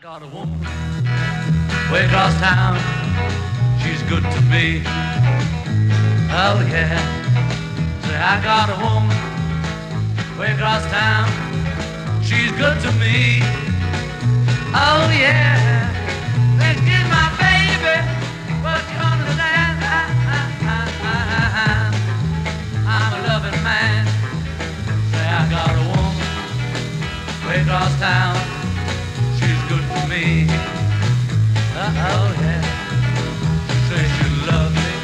got a woman way across town. She's good to me. Oh yeah. Say I got a woman way across town. She's good to me. Oh yeah. Get my baby, but you understand. I'm a loving man. Say I got a woman way across town. Me. Oh yeah. Say she loves me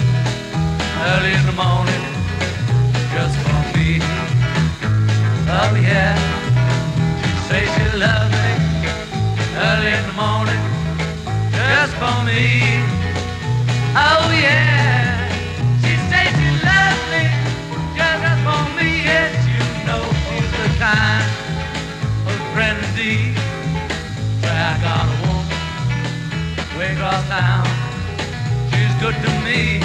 early in the morning, just for me. Oh yeah. She say she loves me early in the morning, just for me. She's good to me.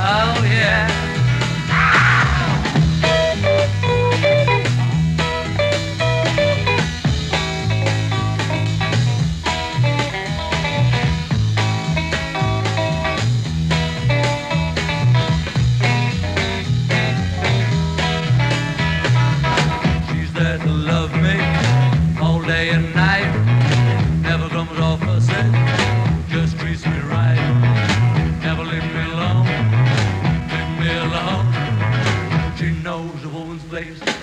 Oh yeah.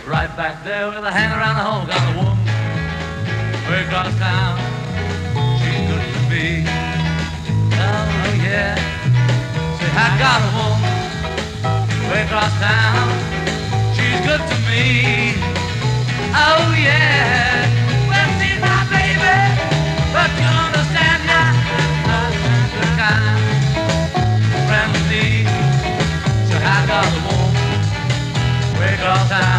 Right back there with a hand around the hole. Got a woman way across town. She's good to me. Oh yeah. Say I got a woman way across town. She's good to me. Oh yeah. Well, my baby, but you understand now. The kind. So I got a woman way across town.